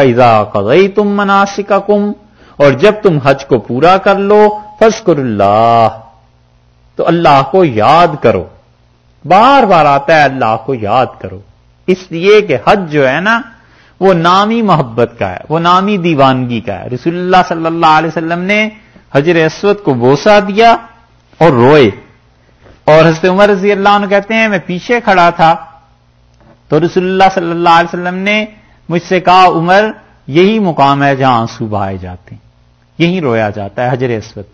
فیضا قغی تم مناسک اور جب تم حج کو پورا کر لو فسکر اللہ تو اللہ کو یاد کرو۔ بار بار آتا ہے، اللہ کو یاد کرو۔ اس لیے کہ حج جو ہے نا، وہ نامی محبت کا ہے، وہ نامی دیوانگی کا ہے۔ رسول اللہ صلی اللہ علیہ وسلم نے حجر اسود کو بوسا دیا اور روئے۔ اور حضرت عمر رضی اللہ عنہ کہتے ہیں، میں پیچھے کھڑا تھا۔ تو رسول اللہ صلی اللہ علیہ وسلم نے مجھ سے کہا، عمر، یہی مقام ہے جہاں آنسو بہائے جاتے ہیں۔ یہی رویا جاتا ہے حجر اسود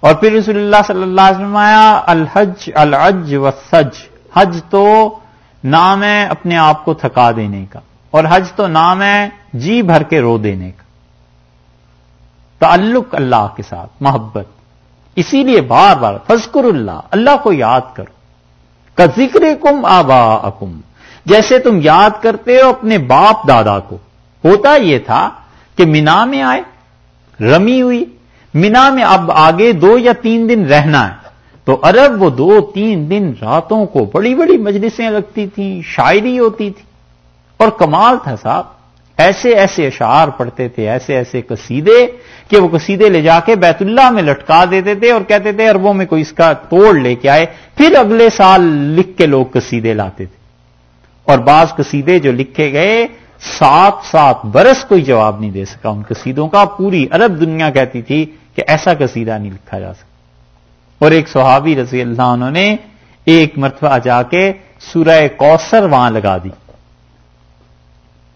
اور پھر رسول اللہ صلی اللہ علیہ وسلم آیا، الحج الحج و سج حج تو نام ہے اپنے آپ کو تھکا دینے کا، اور حج تو نام ہے جی بھر کے رو دینے کا۔ تعلق اللہ کے ساتھ، محبت۔ اسی لیے بار بار فضکر اللہ اللہ کو یاد کرو۔ کا ذکر کم آبا جیسے تم یاد کرتے ہو اپنے باپ دادا کو۔ ہوتا یہ تھا کہ مینا میں آئے، رمی ہوئی۔ مینا میں اب آگے دو یا تین دن رہنا ہے۔ تو عرب وہ دو تین دن راتوں کو بڑی بڑی مجلسیں لگتی تھیں، شاعری ہوتی تھی۔ اور کمال تھا صاحب، ایسے ایسے اشعار پڑھتے تھے، ایسے ایسے قصیدے کہ وہ قصیدے لے جا کے بیت اللہ میں لٹکا دیتے تھے اور کہتے تھے اربوں میں کوئی اس کا توڑ لے کے آئے۔ پھر اگلے سال لکھ کے لوگ قصیدے لاتے تھے۔ اور بعض قصیدے جو لکھے گئے، سات سات برس کوئی جواب نہیں دے سکا ان قصیدوں کا۔ پوری عرب دنیا کہتی تھی کہ ایسا قصیدہ نہیں لکھا جا سکتا۔ اور ایک صحابی رضی اللہ انہوں نے ایک مرتبہ جا کے سورہ کوثر وہاں لگا دی۔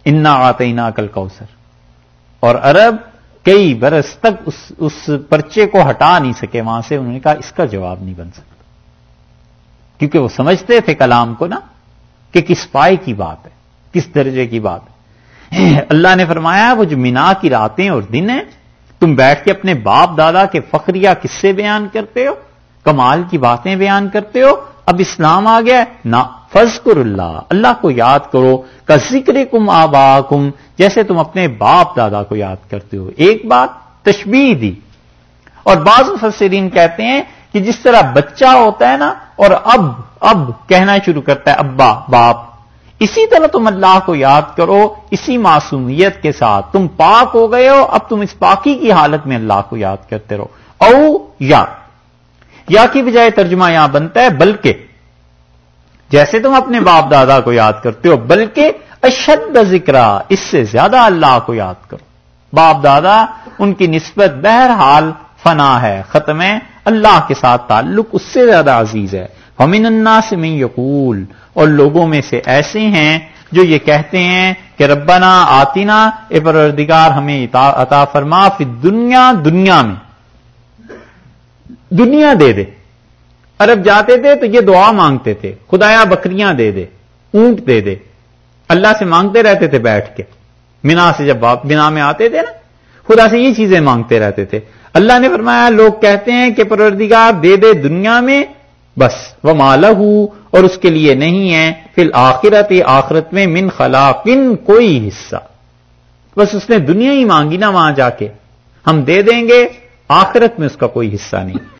انا آتے کل کوثر اور عرب کئی برس تک اس اس پرچے کو ہٹا نہیں سکے، وہاں سے انہوں نے کہا اس کا جواب نہیں بن سکتا۔ کیونکہ وہ سمجھتے تھے کلام کو نا۔ کہ کس پائے کی بات ہے، کس درجے کی بات ہے۔ ہاں، اللہ نے فرمایا، وہ جو مینا کی راتیں اور دن ہیں، تم بیٹھ کے اپنے باپ دادا کے فخریہ کس سے بیان کرتے ہو، کمال کی باتیں بیان کرتے ہو۔ اب اسلام آ گیا نہ فضکر اللہ اللہ کو یاد کرو کا ذکر کم آبا کم جیسے تم اپنے باپ دادا کو یاد کرتے ہو۔ ایک بات تشبیح دی۔ اور بعض مفسرین کہتے ہیں کہ جس طرح بچہ ہوتا ہے نا اور اب اب کہنا شروع کرتا ہے، ابا، باپ، اسی طرح تم اللہ کو یاد کرو، اسی معصومیت کے ساتھ۔ تم پاک ہو گئے ہو، اب تم اس پاکی کی حالت میں اللہ کو یاد کرتے رہو۔ او یا یا کی بجائے ترجمہ یہاں بنتا ہے، بلکہ، جیسے تم اپنے باپ دادا کو یاد کرتے ہو، بلکہ اشد ذکر اس سے زیادہ اللہ کو یاد کرو۔ باپ دادا، ان کی نسبت بہرحال فنا ہے، ختم ہے۔ اللہ کے ساتھ تعلق اس سے زیادہ عزیز ہے۔ ہمین اللہ سے میں یقول اور لوگوں میں سے ایسے ہیں جو یہ کہتے ہیں کہ ربنا آتینا اے پروردگار، ہمیں عطا فرما فی دنیا دنیا میں۔ دنیا دے دے۔ عرب جاتے تھے تو یہ دعا مانگتے تھے۔ خدایا بکریاں دے دے، اونٹ دے دے۔ اللہ سے مانگتے رہتے تھے بیٹھ کے۔ مینا سے جب بنا میں آتے تھے نا خدا سے یہ چیزیں مانگتے رہتے تھے۔ اللہ نے فرمایا، لوگ کہتے ہیں کہ پروردگار دے دے دنیا میں، بس وہ مالا اور اس کے لیے نہیں ہے۔ پھر آخرت آخرت میں من خلاقن، کوئی حصہ۔ بس اس نے دنیا ہی مانگی نا وہاں جا کے۔ ہم دے دیں گے، آخرت میں اس کا کوئی حصہ نہیں۔